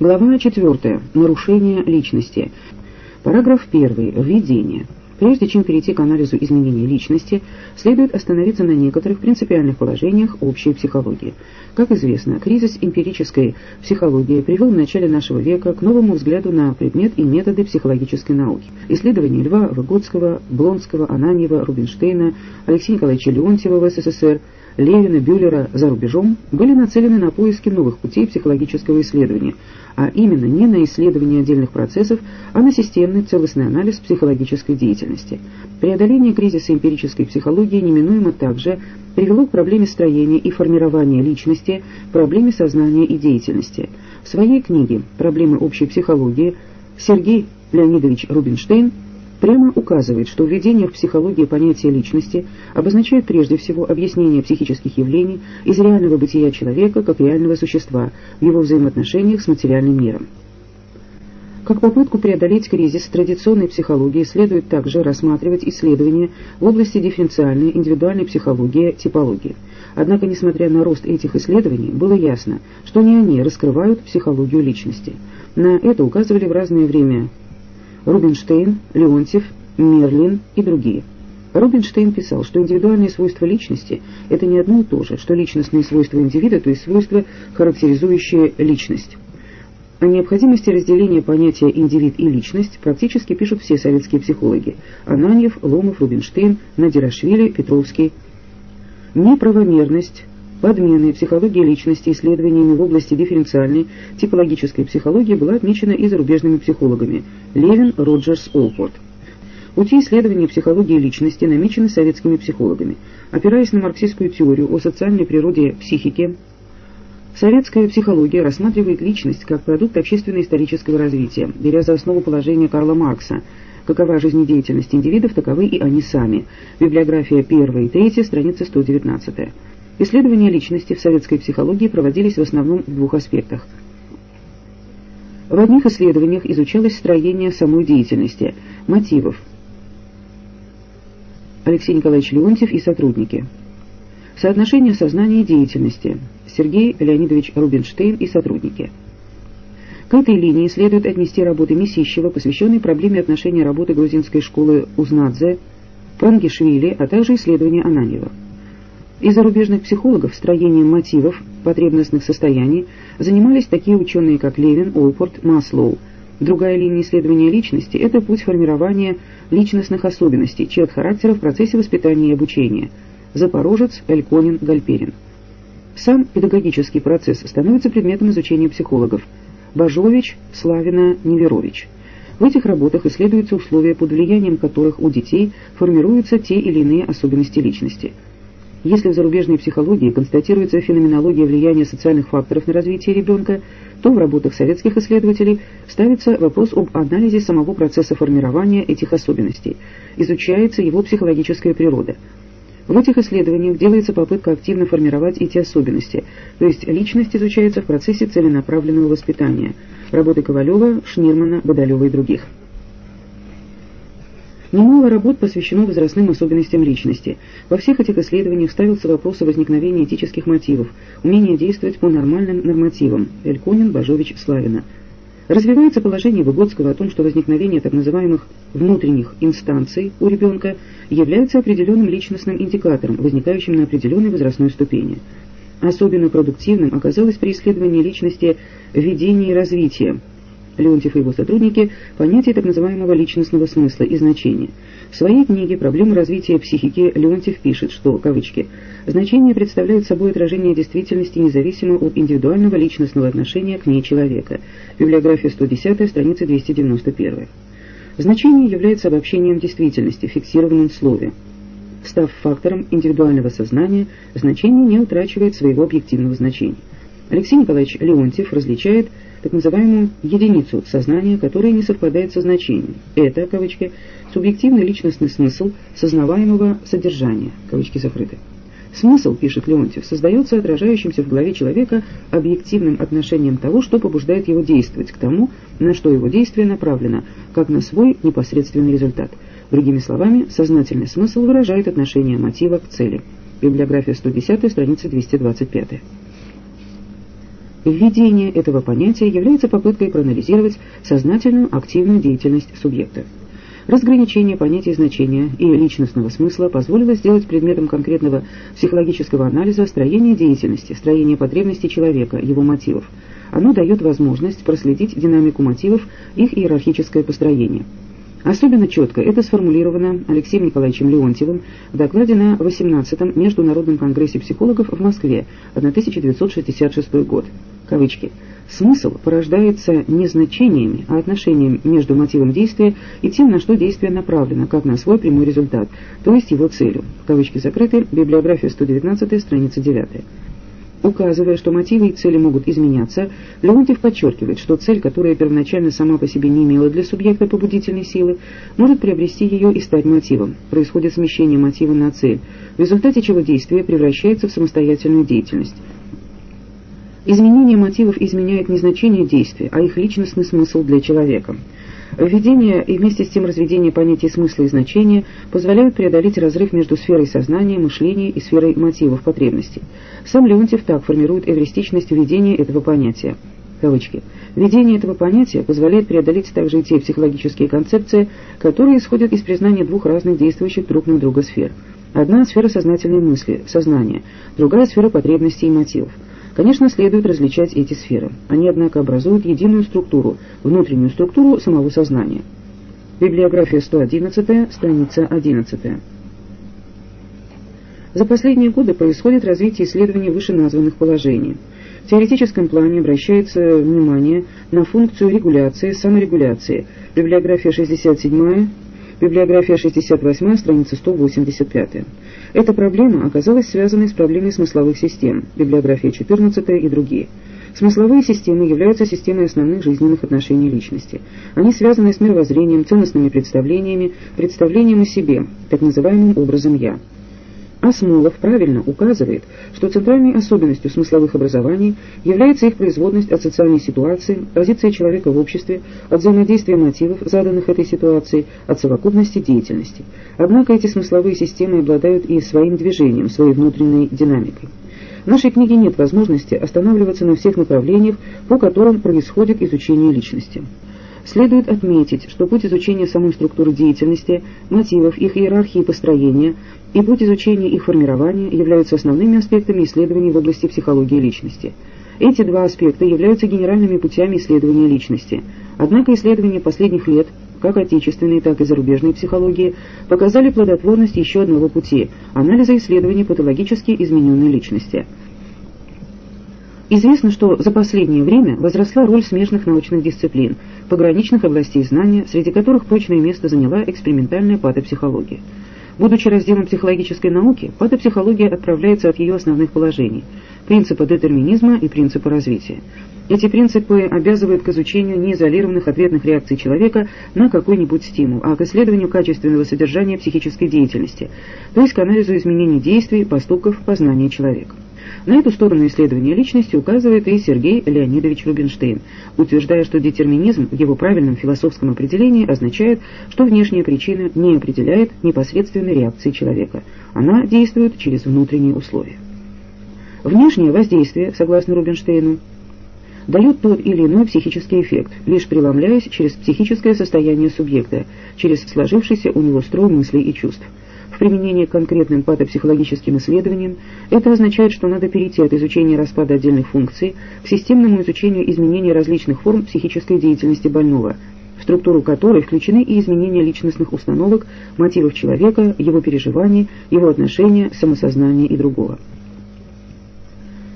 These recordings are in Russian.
Глава 4. Нарушение личности. Параграф 1. Введение. Прежде чем перейти к анализу изменений личности, следует остановиться на некоторых принципиальных положениях общей психологии. Как известно, кризис эмпирической психологии привел в начале нашего века к новому взгляду на предмет и методы психологической науки. Исследования Льва Выгодского, Блонского, Ананьева, Рубинштейна, Алексея Николаевича Леонтьева в СССР – Левина, Бюллера за рубежом были нацелены на поиски новых путей психологического исследования, а именно не на исследование отдельных процессов, а на системный целостный анализ психологической деятельности. Преодоление кризиса эмпирической психологии неминуемо также привело к проблеме строения и формирования личности, проблеме сознания и деятельности. В своей книге «Проблемы общей психологии» Сергей Леонидович Рубинштейн прямо указывает, что введение в психологию понятия личности обозначает прежде всего объяснение психических явлений из реального бытия человека как реального существа в его взаимоотношениях с материальным миром. Как попытку преодолеть кризис традиционной психологии следует также рассматривать исследования в области дифференциальной индивидуальной психологии, типологии. Однако, несмотря на рост этих исследований, было ясно, что не они раскрывают психологию личности. На это указывали в разное время Рубинштейн, Леонтьев, Мерлин и другие. Рубинштейн писал, что индивидуальные свойства личности – это не одно и то же, что личностные свойства индивида, то есть свойства, характеризующие личность. О необходимости разделения понятия индивид и личность практически пишут все советские психологи – Ананьев, Ломов, Рубинштейн, Надирашвили, Петровский. Неправомерность подмены психологии личности исследованиями в области дифференциальной типологической психологии была отмечена и зарубежными психологами Левин, Роджерс, Олпорт. Пути исследования психологии личности намечены советскими психологами. Опираясь на марксистскую теорию о социальной природе психики, советская психология рассматривает личность как продукт общественно-исторического развития, беря за основу положение Карла Маркса «Какова жизнедеятельность индивидов, таковы и они сами». Библиография 1 и 3, страница 119. Исследования личности в советской психологии проводились в основном в двух аспектах. В одних исследованиях изучалось строение самой деятельности, мотивов. Алексей Николаевич Леонтьев и сотрудники. Соотношение сознания и деятельности. Сергей Леонидович Рубинштейн и сотрудники. К этой линии следует отнести работы Месищева, посвященные проблеме отношения работы грузинской школы Узнадзе, Пангишвили, а также исследования Ананьева. Из зарубежных психологов строением мотивов потребностных состояний занимались такие ученые, как Левин, Олпорт, Маслоу. Другая линия исследования личности – это путь формирования личностных особенностей, черт характера в процессе воспитания и обучения. Запорожец, Эльконин, Гальперин. Сам педагогический процесс становится предметом изучения психологов. Бажович, Славина, Неверович. В этих работах исследуются условия, под влиянием которых у детей формируются те или иные особенности личности – если в зарубежной психологии констатируется феноменология влияния социальных факторов на развитие ребенка, то в работах советских исследователей ставится вопрос об анализе самого процесса формирования этих особенностей, изучается его психологическая природа. В этих исследованиях делается попытка активно формировать эти особенности, то есть личность изучается в процессе целенаправленного воспитания. Работы Ковалева, Шнирмана, Бодолева и других. Немало работ посвящено возрастным особенностям личности. Во всех этих исследованиях ставился вопрос о возникновении этических мотивов, умение действовать по нормальным нормативам. Эльконин, Бажович, Славина. Развивается положение Выгодского о том, что возникновение так называемых внутренних инстанций у ребенка является определенным личностным индикатором, возникающим на определенной возрастной ступени. Особенно продуктивным оказалось при исследовании личности введения и развития, Леонтьев и его сотрудники понятие так называемого личностного смысла и значения. В своей книге «Проблемы развития психики» Леонтьев пишет, что, кавычки, «значение представляет собой отражение действительности независимо от индивидуального личностного отношения к ней человека». Библиография 110, страница 291. Значение является обобщением действительности, фиксированным в слове. Став фактором индивидуального сознания, значение не утрачивает своего объективного значения. Алексей Николаевич Леонтьев различает так называемую единицу сознания, которая не совпадает со значением. Это, кавычки, субъективный личностный смысл сознаваемого содержания, кавычки закрыты. Смысл, пишет Леонтьев, создается отражающимся в голове человека объективным отношением того, что побуждает его действовать, к тому, на что его действие направлено, как на свой непосредственный результат. Другими словами, сознательный смысл выражает отношение мотива к цели. Библиография 110, страница 225. Введение этого понятия является попыткой проанализировать сознательную активную деятельность субъекта. Разграничение понятий значения и личностного смысла позволило сделать предметом конкретного психологического анализа строение деятельности, строение потребностей человека, его мотивов. Оно дает возможность проследить динамику мотивов, их иерархическое построение. Особенно четко это сформулировано Алексеем Николаевичем Леонтьевым в докладе на 18-м Международном конгрессе психологов в Москве, 1966 год. Кавычки. Смысл порождается не значениями, а отношением между мотивом действия и тем, на что действие направлено, как на свой прямой результат, то есть его целью. Кавычки закрыты. Библиография 119, страница 9. Указывая, что мотивы и цели могут изменяться, Леонтьев подчеркивает, что цель, которая первоначально сама по себе не имела для субъекта побудительной силы, может приобрести ее и стать мотивом. Происходит смещение мотива на цель, в результате чего действие превращается в самостоятельную деятельность. Изменение мотивов изменяет не значение действия, а их личностный смысл для человека. Введение и вместе с тем разведение понятий смысла и значения позволяют преодолеть разрыв между сферой сознания, мышления и сферой мотивов, потребностей. Сам Леонтьев так формирует эвристичность введения этого понятия. Кавычки. Введение этого понятия позволяет преодолеть также и те психологические концепции, которые исходят из признания двух разных действующих друг на друга сфер. Одна – сфера сознательной мысли, сознания, другая – сфера потребностей и мотивов. Конечно, следует различать эти сферы. Они, однако, образуют единую структуру, внутреннюю структуру самого сознания. Библиография 111, страница 11. За последние годы происходит развитие исследований вышеназванных положений. В теоретическом плане обращается внимание на функцию регуляции, саморегуляции. Библиография 67, библиография 68, страница 185. Эта проблема оказалась связанной с проблемой смысловых систем, библиография 14 и другие. Смысловые системы являются системой основных жизненных отношений личности. Они связаны с мировоззрением, ценностными представлениями, представлением о себе, так называемым образом «я». Осмолов правильно указывает, что центральной особенностью смысловых образований является их производность от социальной ситуации, позиции человека в обществе, от взаимодействия мотивов, заданных этой ситуации, от совокупности деятельности. Однако эти смысловые системы обладают и своим движением, своей внутренней динамикой. В нашей книге нет возможности останавливаться на всех направлениях, по которым происходит изучение личности. Следует отметить, что путь изучения самой структуры деятельности, мотивов, их иерархии и построения и путь изучения их формирования являются основными аспектами исследований в области психологии личности. Эти два аспекта являются генеральными путями исследования личности. Однако исследования последних лет, как отечественной, так и зарубежной психологии, показали плодотворность еще одного пути – анализа исследований патологически измененной личности – Известно, что за последнее время возросла роль смежных научных дисциплин, пограничных областей знания, среди которых прочное место заняла экспериментальная патопсихология. Будучи разделом психологической науки, патопсихология отправляется от ее основных положений – принципа детерминизма и принципа развития. Эти принципы обязывают к изучению неизолированных ответных реакций человека на какой-нибудь стимул, а к исследованию качественного содержания психической деятельности, то есть к анализу изменений действий, поступков, познания человека. На эту сторону исследования личности указывает и Сергей Леонидович Рубинштейн, утверждая, что детерминизм в его правильном философском определении означает, что внешняя причина не определяет непосредственной реакции человека. Она действует через внутренние условия. Внешнее воздействие, согласно Рубинштейну, дает тот или иной психический эффект, лишь преломляясь через психическое состояние субъекта, через сложившийся у него строй мыслей и чувств. В применении к конкретным патопсихологическим исследованиям это означает, что надо перейти от изучения распада отдельных функций к системному изучению изменений различных форм психической деятельности больного, в структуру которой включены и изменения личностных установок, мотивов человека, его переживаний, его отношения, самосознания и другого.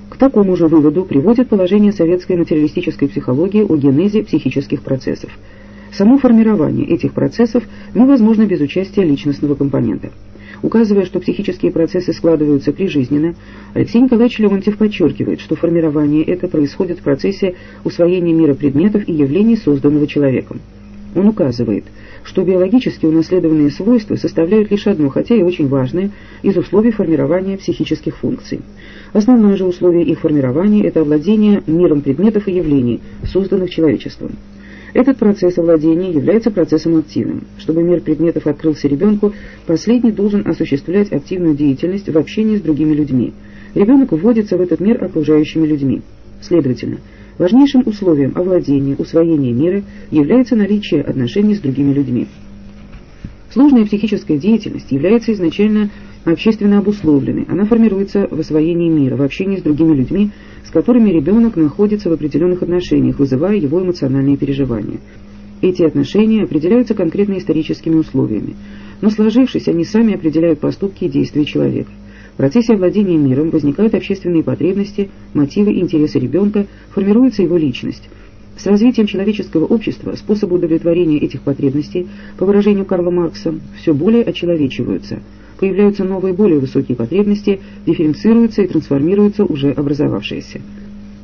К такому же выводу приводит положение советской материалистической психологии о генезе психических процессов – Само формирование этих процессов невозможно без участия личностного компонента. Указывая, что психические процессы складываются прижизненно, Алексей Николаевич Леонтьев подчеркивает, что формирование это происходит в процессе усвоения мира предметов и явлений, созданного человеком. Он указывает, что биологически унаследованные свойства составляют лишь одно, хотя и очень важное, из условий формирования психических функций. Основное же условие их формирования – это овладение миром предметов и явлений, созданных человечеством. Этот процесс овладения является процессом активным. Чтобы мир предметов открылся ребенку, последний должен осуществлять активную деятельность в общении с другими людьми. Ребенок вводится в этот мир окружающими людьми. Следовательно, важнейшим условием овладения, усвоения мира является наличие отношений с другими людьми. Сложная психическая деятельность является изначально общественно обусловленной. Она формируется в освоении мира, в общении с другими людьми, с которыми ребенок находится в определенных отношениях, вызывая его эмоциональные переживания. Эти отношения определяются конкретно историческими условиями, но сложившись, они сами определяют поступки и действия человека. В процессе овладения миром возникают общественные потребности, мотивы интересы ребенка, формируется его личность. С развитием человеческого общества способы удовлетворения этих потребностей, по выражению Карла Маркса, все более очеловечиваются. Появляются новые более высокие потребности, дифференцируются и трансформируются уже образовавшиеся.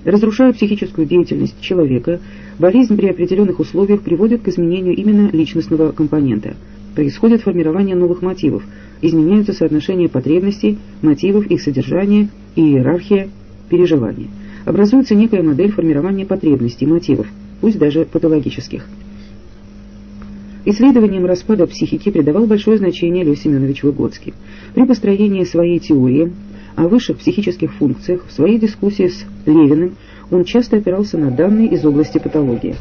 Разрушая психическую деятельность человека, болезнь при определенных условиях приводит к изменению именно личностного компонента. Происходит формирование новых мотивов, изменяются соотношения потребностей, мотивов, их содержания иерархия переживания. Образуется некая модель формирования потребностей, мотивов, пусть даже патологических. Исследованиям распада психики придавал большое значение Лев Семенович Выгодский. При построении своей теории о высших психических функциях в своей дискуссии с Левиным он часто опирался на данные из области патологии.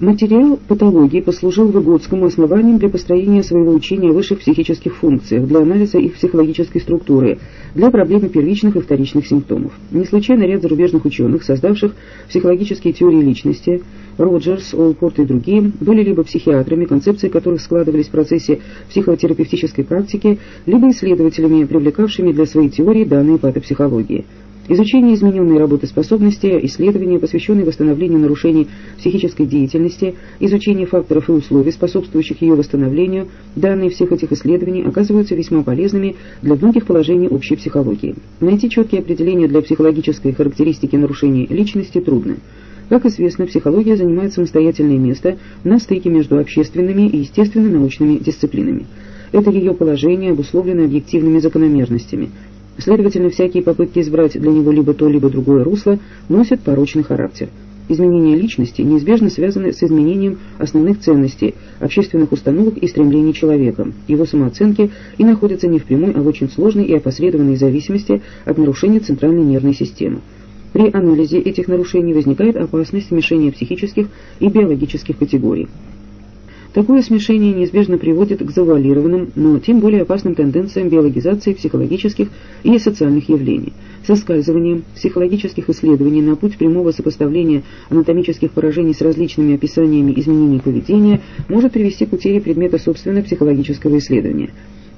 Материал патологии послужил Выгодскому основанием для построения своего учения о высших психических функциях, для анализа их психологической структуры, для проблемы первичных и вторичных симптомов. Не случайно ряд зарубежных ученых, создавших психологические теории личности, Роджерс, Олпорт и другие, были либо психиатрами, концепции которых складывались в процессе психотерапевтической практики, либо исследователями, привлекавшими для своей теории данные патопсихологии. Изучение измененной работоспособности, исследования, посвященные восстановлению нарушений психической деятельности, изучение факторов и условий, способствующих ее восстановлению, данные всех этих исследований оказываются весьма полезными для многих положений общей психологии. Найти четкие определения для психологической характеристики нарушений личности трудно. Как известно, психология занимает самостоятельное место на стыке между общественными и естественно-научными дисциплинами. Это ее положение обусловлено объективными закономерностями – Следовательно, всякие попытки избрать для него либо то, либо другое русло носят порочный характер. Изменения личности неизбежно связаны с изменением основных ценностей, общественных установок и стремлений человека, его самооценки и находятся не в прямой, а в очень сложной и опосредованной зависимости от нарушения центральной нервной системы. При анализе этих нарушений возникает опасность смешения психических и биологических категорий. Такое смешение неизбежно приводит к завуалированным, но тем более опасным тенденциям биологизации психологических и социальных явлений. Соскальзыванием психологических исследований на путь прямого сопоставления анатомических поражений с различными описаниями изменений поведения может привести к утере предмета собственного психологического исследования.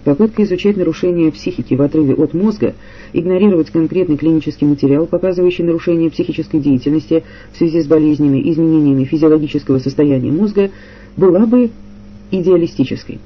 Попытка изучать нарушения психики в отрыве от мозга, игнорировать конкретный клинический материал, показывающий нарушение психической деятельности в связи с болезнями изменениями физиологического состояния мозга, была бы идеалистической.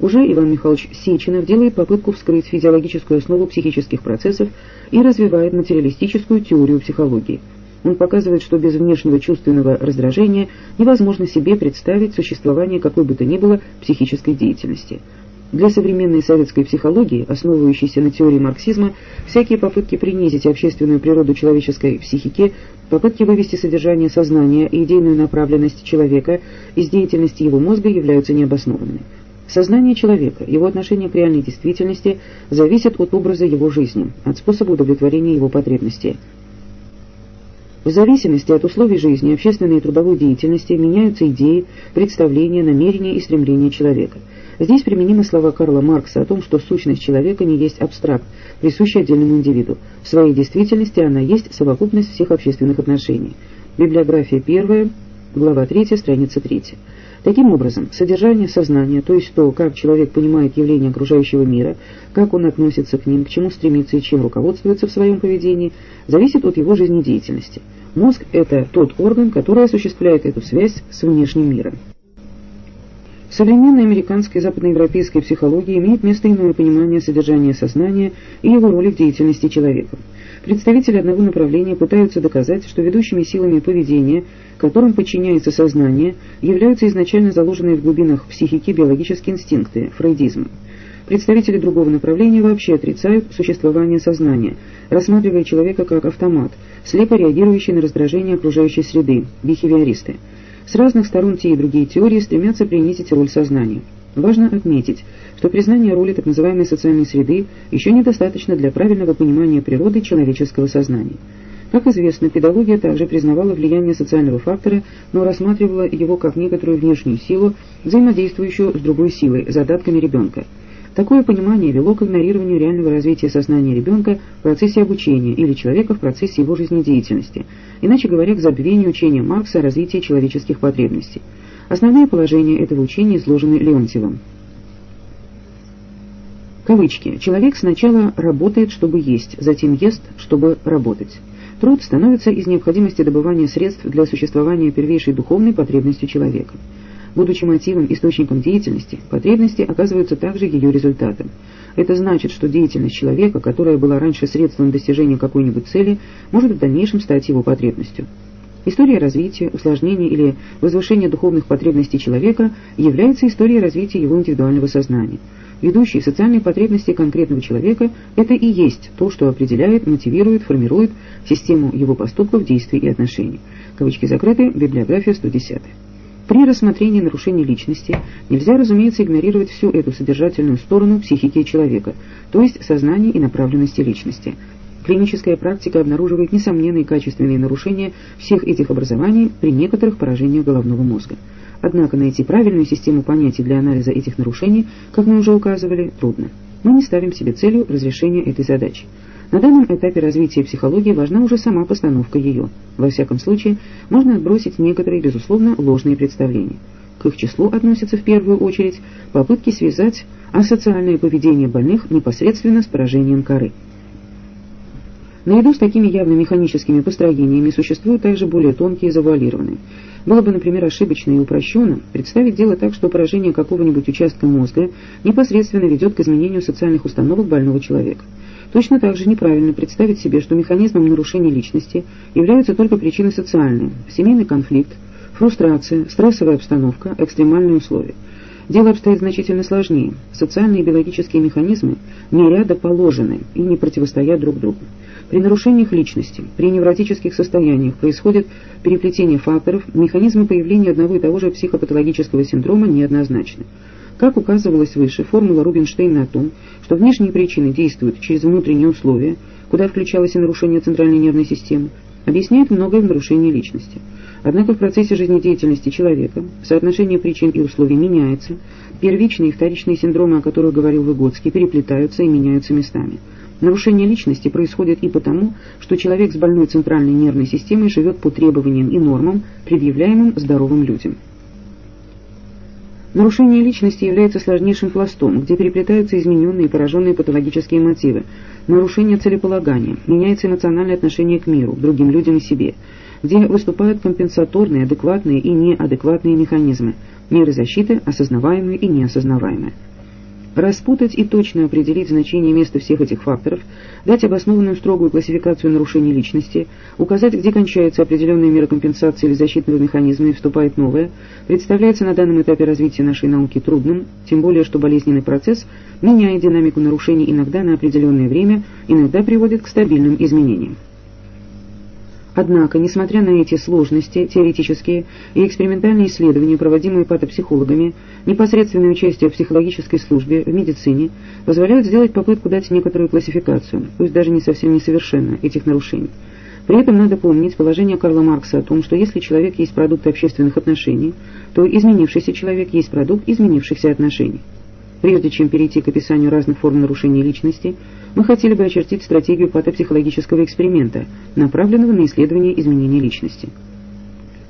Уже Иван Михайлович Сеченов делает попытку вскрыть физиологическую основу психических процессов и развивает материалистическую теорию психологии. Он показывает, что без внешнего чувственного раздражения невозможно себе представить существование какой бы то ни было психической деятельности – для современной советской психологии, основывающейся на теории марксизма, всякие попытки принизить общественную природу человеческой психики, попытки вывести содержание сознания и идейную направленность человека из деятельности его мозга являются необоснованными. Сознание человека, его отношение к реальной действительности зависит от образа его жизни, от способа удовлетворения его потребностей. В зависимости от условий жизни, общественной и трудовой деятельности меняются идеи, представления, намерения и стремления человека – Здесь применимы слова Карла Маркса о том, что сущность человека не есть абстракт, присущий отдельному индивиду. В своей действительности она есть совокупность всех общественных отношений. Библиография первая, глава 3, страница 3. Таким образом, содержание сознания, то есть то, как человек понимает явления окружающего мира, как он относится к ним, к чему стремится и чем руководствуется в своем поведении, зависит от его жизнедеятельности. Мозг – это тот орган, который осуществляет эту связь с внешним миром. В современной американской западноевропейской психологии имеет место иное понимание содержания сознания и его роли в деятельности человека. Представители одного направления пытаются доказать, что ведущими силами поведения, которым подчиняется сознание, являются изначально заложенные в глубинах психики биологические инстинкты, фрейдизм. Представители другого направления вообще отрицают существование сознания, рассматривая человека как автомат, слепо реагирующий на раздражение окружающей среды, бихевиористы. С разных сторон те и другие теории стремятся принизить роль сознания. Важно отметить, что признание роли так называемой социальной среды еще недостаточно для правильного понимания природы человеческого сознания. Как известно, педагогия также признавала влияние социального фактора, но рассматривала его как некоторую внешнюю силу, взаимодействующую с другой силой, задатками ребенка. Такое понимание вело к игнорированию реального развития сознания ребенка в процессе обучения или человека в процессе его жизнедеятельности, иначе говоря, к забвению учения Маркса о развитии человеческих потребностей. Основные положения этого учения изложены Леонтьевым. Кавычки. Человек сначала работает, чтобы есть, затем ест, чтобы работать. Труд становится из необходимости добывания средств для существования первейшей духовной потребностью человека. Будучи мотивом, источником деятельности, потребности оказываются также ее результатом. Это значит, что деятельность человека, которая была раньше средством достижения какой-нибудь цели, может в дальнейшем стать его потребностью. История развития, усложнения или возвышения духовных потребностей человека является историей развития его индивидуального сознания. Ведущие социальные потребности конкретного человека – это и есть то, что определяет, мотивирует, формирует систему его поступков, действий и отношений. Кавычки закрыты, библиография 110. При рассмотрении нарушений личности нельзя, разумеется, игнорировать всю эту содержательную сторону психики человека, то есть сознания и направленности личности – Клиническая практика обнаруживает несомненные качественные нарушения всех этих образований при некоторых поражениях головного мозга. Однако найти правильную систему понятий для анализа этих нарушений, как мы уже указывали, трудно. Мы не ставим себе целью разрешения этой задачи. На данном этапе развития психологии важна уже сама постановка ее. Во всяком случае, можно отбросить некоторые, безусловно, ложные представления. К их числу относятся в первую очередь попытки связать асоциальное поведение больных непосредственно с поражением коры. Наряду с такими явно механическими построениями существуют также более тонкие и завуалированные. Было бы, например, ошибочно и упрощенно представить дело так, что поражение какого-нибудь участка мозга непосредственно ведет к изменению социальных установок больного человека. Точно так же неправильно представить себе, что механизмом нарушения личности являются только причины социальные – семейный конфликт, фрустрация, стрессовая обстановка, экстремальные условия. Дело обстоит значительно сложнее. Социальные и биологические механизмы не рядоположены и не противостоят друг другу. При нарушениях личности, при невротических состояниях происходит переплетение факторов, механизмы появления одного и того же психопатологического синдрома неоднозначны. Как указывалось выше, формула Рубинштейна о том, что внешние причины действуют через внутренние условия, куда включалось и нарушение центральной нервной системы, объясняет многое в нарушении личности. Однако в процессе жизнедеятельности человека соотношение причин и условий меняется, первичные и вторичные синдромы, о которых говорил Выгодский, переплетаются и меняются местами. Нарушение личности происходит и потому, что человек с больной центральной нервной системой живет по требованиям и нормам, предъявляемым здоровым людям. Нарушение личности является сложнейшим пластом, где переплетаются измененные и пораженные патологические мотивы, нарушение целеполагания, меняется эмоциональное отношение к миру, другим людям и себе, где выступают компенсаторные, адекватные и неадекватные механизмы, меры защиты, осознаваемые и неосознаваемые. Распутать и точно определить значение места всех этих факторов, дать обоснованную строгую классификацию нарушений личности, указать, где кончаются определенные меры компенсации или защитного механизма и вступает новое, представляется на данном этапе развития нашей науки трудным, тем более что болезненный процесс меняет динамику нарушений иногда на определенное время, иногда приводит к стабильным изменениям. Однако, несмотря на эти сложности, теоретические и экспериментальные исследования, проводимые патопсихологами, непосредственное участие в психологической службе, в медицине, позволяют сделать попытку дать некоторую классификацию, пусть даже не совсем несовершенно, этих нарушений. При этом надо помнить положение Карла Маркса о том, что если человек есть продукт общественных отношений, то изменившийся человек есть продукт изменившихся отношений. Прежде чем перейти к описанию разных форм нарушений личности, мы хотели бы очертить стратегию патопсихологического эксперимента, направленного на исследование изменений личности.